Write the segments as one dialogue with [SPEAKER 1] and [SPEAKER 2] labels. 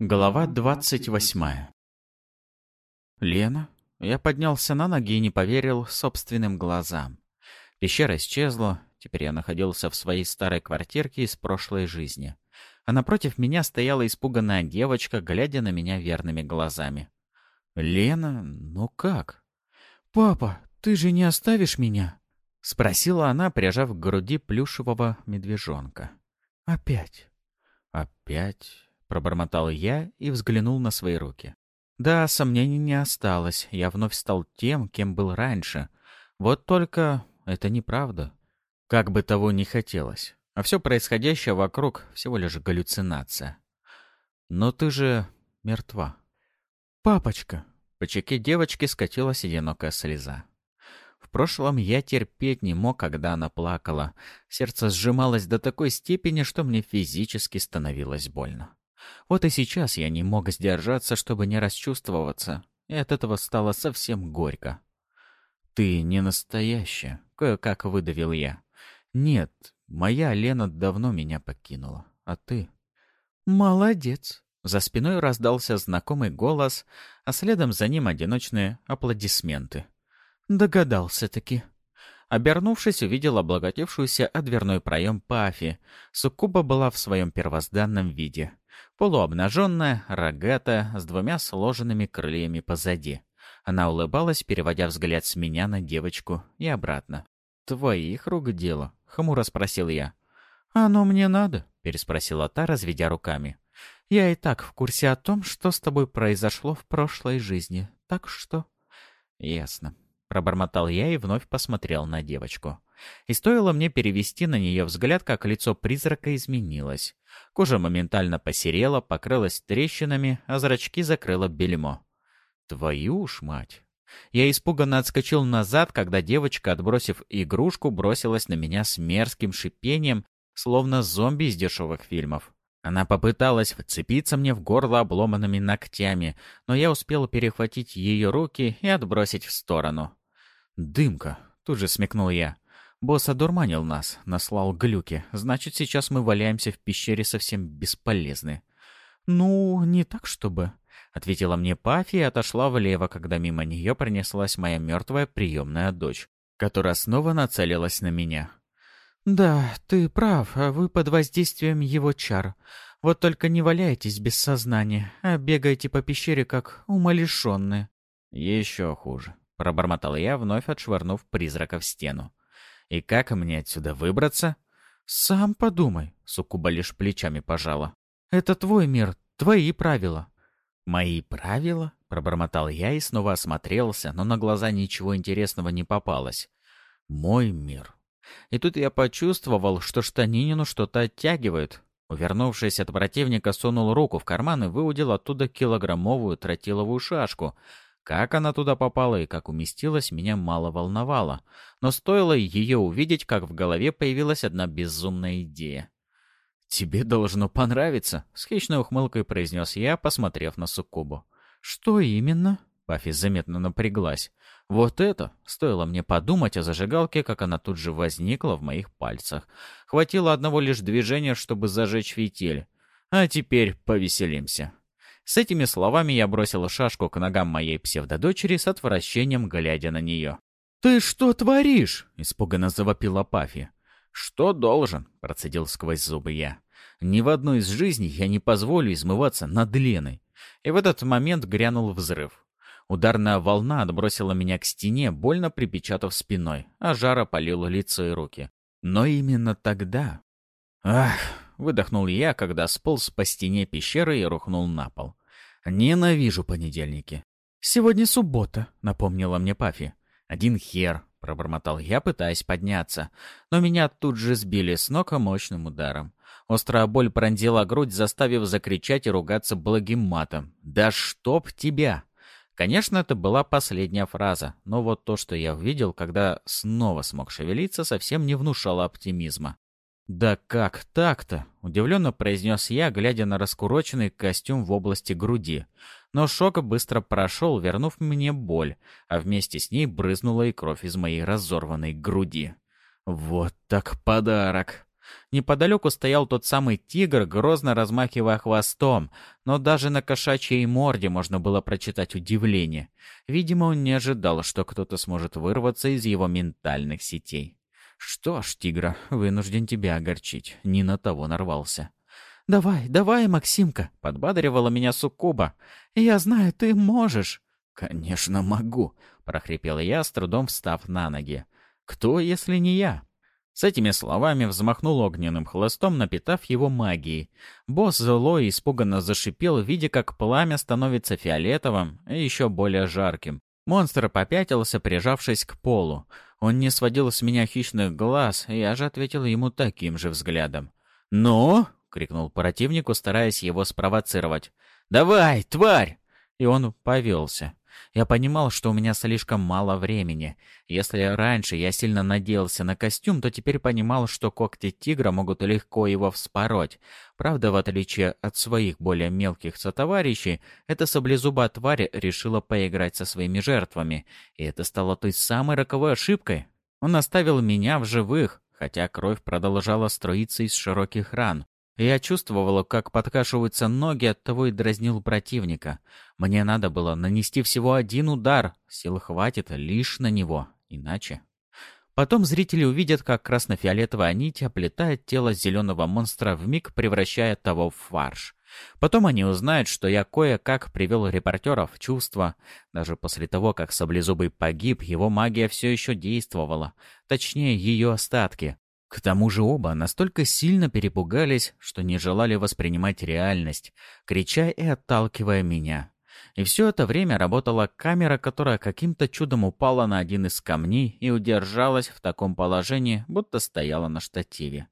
[SPEAKER 1] Глава двадцать восьмая Лена? Я поднялся на ноги и не поверил собственным глазам. Пещера исчезла, теперь я находился в своей старой квартирке из прошлой жизни. А напротив меня стояла испуганная девочка, глядя на меня верными глазами. «Лена? Ну как?» «Папа, ты же не оставишь меня?» — спросила она, прижав к груди плюшевого медвежонка. «Опять?» «Опять?» Пробормотал я и взглянул на свои руки. Да, сомнений не осталось. Я вновь стал тем, кем был раньше. Вот только это неправда. Как бы того ни хотелось. А все происходящее вокруг всего лишь галлюцинация. Но ты же мертва. «Папочка!» По чеке девочки скатилась одинокая слеза. В прошлом я терпеть не мог, когда она плакала. Сердце сжималось до такой степени, что мне физически становилось больно. Вот и сейчас я не мог сдержаться, чтобы не расчувствоваться, и от этого стало совсем горько. «Ты не настоящая», — кое-как выдавил я. «Нет, моя Лена давно меня покинула, а ты...» «Молодец!» За спиной раздался знакомый голос, а следом за ним одиночные аплодисменты. «Догадался-таки». Обернувшись, увидел облаготившуюся о дверной проем Пафи. Суккуба была в своем первозданном виде полуобнаженная, рогатая, с двумя сложенными крыльями позади. Она улыбалась, переводя взгляд с меня на девочку и обратно. «Твоих рук дело?» — хмуро спросил я. «Оно мне надо?» — переспросила та, разведя руками. «Я и так в курсе о том, что с тобой произошло в прошлой жизни, так что...» «Ясно», — пробормотал я и вновь посмотрел на девочку. И стоило мне перевести на нее взгляд, как лицо призрака изменилось. Кожа моментально посерела, покрылась трещинами, а зрачки закрыло бельмо. Твою ж мать! Я испуганно отскочил назад, когда девочка, отбросив игрушку, бросилась на меня с мерзким шипением, словно зомби из дешевых фильмов. Она попыталась вцепиться мне в горло обломанными ногтями, но я успел перехватить ее руки и отбросить в сторону. «Дымка!» — тут же смекнул я. Босс одурманил нас, наслал глюки. Значит, сейчас мы валяемся в пещере совсем бесполезны. «Ну, не так чтобы», — ответила мне Пафи и отошла влево, когда мимо нее пронеслась моя мертвая приемная дочь, которая снова нацелилась на меня. «Да, ты прав, вы под воздействием его чар. Вот только не валяйтесь без сознания, а бегаете по пещере как умалишенные». «Еще хуже», — пробормотал я, вновь отшвырнув призрака в стену. И как мне отсюда выбраться? Сам подумай, Сукуба лишь плечами пожала. Это твой мир, твои правила. Мои правила? Пробормотал я и снова осмотрелся, но на глаза ничего интересного не попалось. Мой мир. И тут я почувствовал, что штанинину что-то оттягивает. Увернувшись от противника, сунул руку в карман и выудил оттуда килограммовую тротиловую шашку, как она туда попала и как уместилась, меня мало волновало. Но стоило ее увидеть, как в голове появилась одна безумная идея. «Тебе должно понравиться», — с хищной ухмылкой произнес я, посмотрев на Суккубу. «Что именно?» — Пафи заметно напряглась. «Вот это!» — стоило мне подумать о зажигалке, как она тут же возникла в моих пальцах. Хватило одного лишь движения, чтобы зажечь фитиль. А теперь повеселимся. С этими словами я бросил шашку к ногам моей псевдодочери с отвращением, глядя на нее. «Ты что творишь?» — испуганно завопила Пафи. «Что должен?» — процедил сквозь зубы я. «Ни в одной из жизней я не позволю измываться над Леной». И в этот момент грянул взрыв. Ударная волна отбросила меня к стене, больно припечатав спиной, а жара полила лицо и руки. Но именно тогда... Ах, выдохнул я, когда сполз по стене пещеры и рухнул на пол. Ненавижу понедельники. Сегодня суббота, напомнила мне Пафи. Один хер, пробормотал я, пытаясь подняться. Но меня тут же сбили с ног мощным ударом. Острая боль пронзила грудь, заставив закричать и ругаться благим матом. «Да чтоб тебя!» Конечно, это была последняя фраза, но вот то, что я увидел, когда снова смог шевелиться, совсем не внушало оптимизма. «Да как так-то?» — удивленно произнес я, глядя на раскуроченный костюм в области груди. Но шок быстро прошел, вернув мне боль, а вместе с ней брызнула и кровь из моей разорванной груди. «Вот так подарок!» Неподалеку стоял тот самый тигр, грозно размахивая хвостом, но даже на кошачьей морде можно было прочитать удивление. Видимо, он не ожидал, что кто-то сможет вырваться из его ментальных сетей. «Что ж, тигра, вынужден тебя огорчить. Не на того нарвался». «Давай, давай, Максимка!» — подбадривала меня Суккуба. «Я знаю, ты можешь!» «Конечно могу!» — прохрипел я, с трудом встав на ноги. «Кто, если не я?» С этими словами взмахнул огненным хлыстом, напитав его магией. Босс зло и испуганно зашипел, видя, как пламя становится фиолетовым и еще более жарким. Монстр попятился, прижавшись к полу. Он не сводил с меня хищных глаз, и я же ответил ему таким же взглядом. «Ну?» — крикнул противнику, стараясь его спровоцировать. «Давай, тварь!» И он повелся. Я понимал, что у меня слишком мало времени. Если раньше я сильно надеялся на костюм, то теперь понимал, что когти тигра могут легко его вспороть. Правда, в отличие от своих более мелких сотоварищей, эта саблезубая тварь решила поиграть со своими жертвами. И это стало той самой роковой ошибкой. Он оставил меня в живых, хотя кровь продолжала струиться из широких ран. Я чувствовала, как подкашиваются ноги, оттого и дразнил противника. Мне надо было нанести всего один удар. Сил хватит лишь на него. Иначе... Потом зрители увидят, как красно-фиолетовая нить оплетает тело зеленого монстра, вмиг превращая того в фарш. Потом они узнают, что я кое-как привел репортера в чувство. Даже после того, как Саблезубый погиб, его магия все еще действовала. Точнее, ее остатки. К тому же оба настолько сильно перепугались, что не желали воспринимать реальность, крича и отталкивая меня. И все это время работала камера, которая каким-то чудом упала на один из камней и удержалась в таком положении, будто стояла на штативе.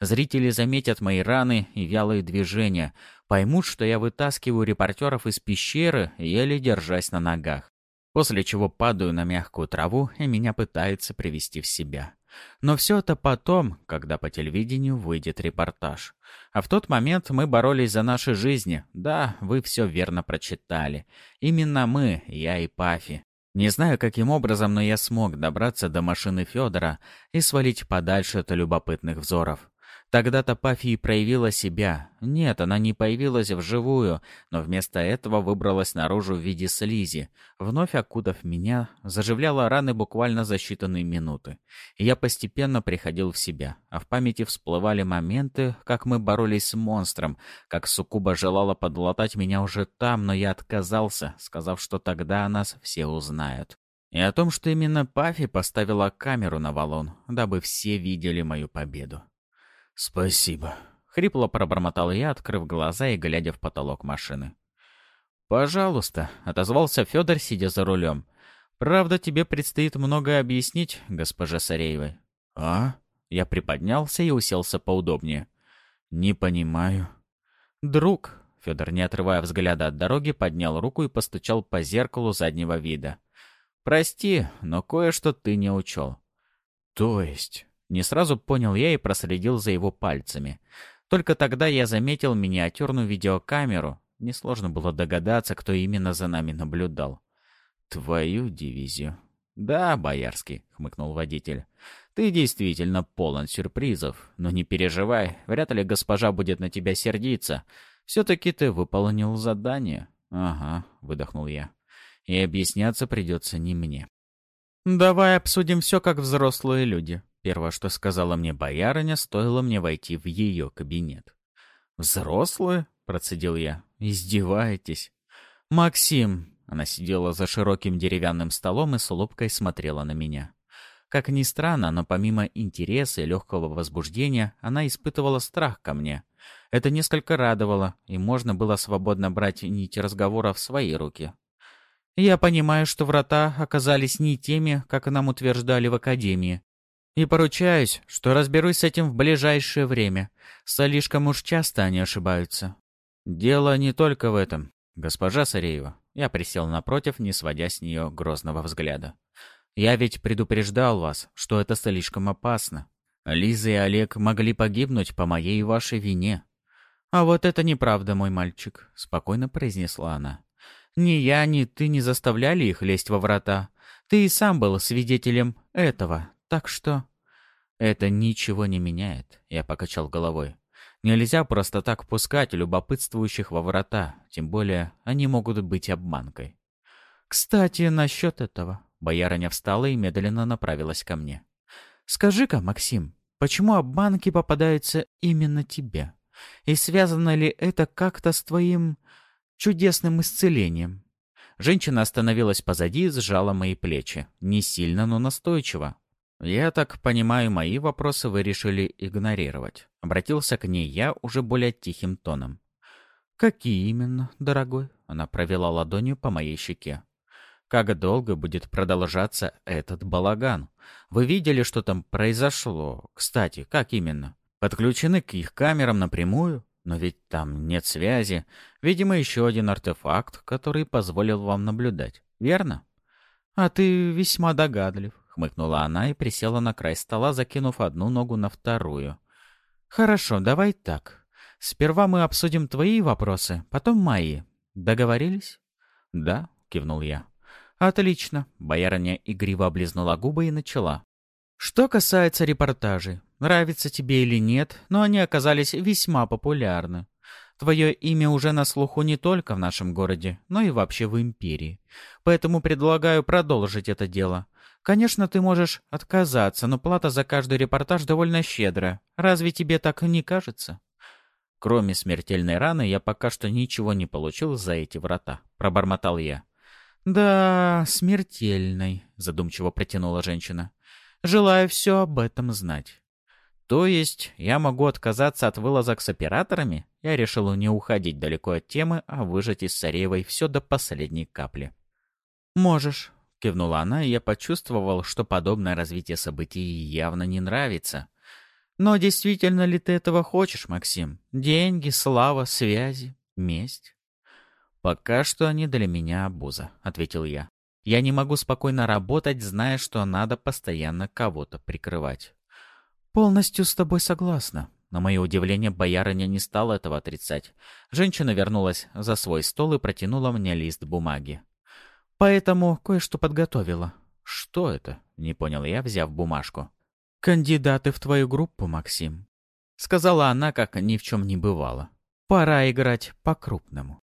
[SPEAKER 1] Зрители заметят мои раны и вялые движения, поймут, что я вытаскиваю репортеров из пещеры, еле держась на ногах. После чего падаю на мягкую траву, и меня пытается привести в себя. Но все это потом, когда по телевидению выйдет репортаж. А в тот момент мы боролись за наши жизни. Да, вы все верно прочитали. Именно мы, я и Пафи. Не знаю, каким образом, но я смог добраться до машины Федора и свалить подальше от любопытных взоров. Тогда-то Пафи проявила себя. Нет, она не появилась вживую, но вместо этого выбралась наружу в виде слизи. Вновь окутав меня, заживляла раны буквально за считанные минуты. И я постепенно приходил в себя, а в памяти всплывали моменты, как мы боролись с монстром, как Сукуба желала подлатать меня уже там, но я отказался, сказав, что тогда нас все узнают. И о том, что именно Пафи поставила камеру на валун, дабы все видели мою победу. «Спасибо», — хрипло пробормотал я, открыв глаза и глядя в потолок машины. «Пожалуйста», — отозвался Федор, сидя за рулем. «Правда, тебе предстоит многое объяснить, госпожа Сареевой». «А?» Я приподнялся и уселся поудобнее. «Не понимаю». «Друг», — Федор, не отрывая взгляда от дороги, поднял руку и постучал по зеркалу заднего вида. «Прости, но кое-что ты не учел». «То есть?» Не сразу понял я и проследил за его пальцами. Только тогда я заметил миниатюрную видеокамеру. Несложно было догадаться, кто именно за нами наблюдал. «Твою дивизию». «Да, Боярский», — хмыкнул водитель. «Ты действительно полон сюрпризов. Но не переживай, вряд ли госпожа будет на тебя сердиться. Все-таки ты выполнил задание». «Ага», — выдохнул я. «И объясняться придется не мне». «Давай обсудим все как взрослые люди», Первое, что сказала мне боярыня, стоило мне войти в ее кабинет. «Взрослые?» — процедил я. «Издеваетесь?» «Максим!» — она сидела за широким деревянным столом и с улыбкой смотрела на меня. Как ни странно, но помимо интереса и легкого возбуждения, она испытывала страх ко мне. Это несколько радовало, и можно было свободно брать нити разговора в свои руки. «Я понимаю, что врата оказались не теми, как нам утверждали в Академии. И поручаюсь, что разберусь с этим в ближайшее время. Слишком уж часто они ошибаются. Дело не только в этом. Госпожа Сареева, я присел напротив, не сводя с нее грозного взгляда. Я ведь предупреждал вас, что это слишком опасно. Лиза и Олег могли погибнуть по моей и вашей вине. А вот это неправда, мой мальчик, спокойно произнесла она. Ни я, ни ты не заставляли их лезть во врата. Ты и сам был свидетелем этого, так что... Это ничего не меняет, я покачал головой. Нельзя просто так пускать любопытствующих во врата, тем более они могут быть обманкой. Кстати, насчет этого. Боярыня встала и медленно направилась ко мне. «Скажи-ка, Максим, почему обманки попадаются именно тебе? И связано ли это как-то с твоим чудесным исцелением?» Женщина остановилась позади и сжала мои плечи. Не сильно, но настойчиво. «Я так понимаю, мои вопросы вы решили игнорировать». Обратился к ней я уже более тихим тоном. «Какие именно, дорогой?» Она провела ладонью по моей щеке. Как долго будет продолжаться этот балаган? Вы видели, что там произошло? Кстати, как именно? Подключены к их камерам напрямую? Но ведь там нет связи. Видимо, еще один артефакт, который позволил вам наблюдать. Верно? А ты весьма догадлив, хмыкнула она и присела на край стола, закинув одну ногу на вторую. Хорошо, давай так. Сперва мы обсудим твои вопросы, потом мои. Договорились? Да, кивнул я. «Отлично», — боярыня игриво облизнула губы и начала. «Что касается репортажей, нравится тебе или нет, но они оказались весьма популярны. Твое имя уже на слуху не только в нашем городе, но и вообще в империи. Поэтому предлагаю продолжить это дело. Конечно, ты можешь отказаться, но плата за каждый репортаж довольно щедрая. Разве тебе так не кажется?» Кроме смертельной раны, я пока что ничего не получил за эти врата, пробормотал я. «Да, смертельной», — задумчиво протянула женщина. «Желаю все об этом знать». «То есть я могу отказаться от вылазок с операторами?» Я решил не уходить далеко от темы, а выжать из Сареевой все до последней капли. «Можешь», — кивнула она, и я почувствовал, что подобное развитие событий явно не нравится. «Но действительно ли ты этого хочешь, Максим? Деньги, слава, связи, месть?» «Пока что они для меня обуза», — ответил я. «Я не могу спокойно работать, зная, что надо постоянно кого-то прикрывать». «Полностью с тобой согласна». На мое удивление, боярыня не стала этого отрицать. Женщина вернулась за свой стол и протянула мне лист бумаги. «Поэтому кое-что подготовила». «Что это?» — не понял я, взяв бумажку. «Кандидаты в твою группу, Максим», — сказала она, как ни в чем не бывало. «Пора играть по-крупному».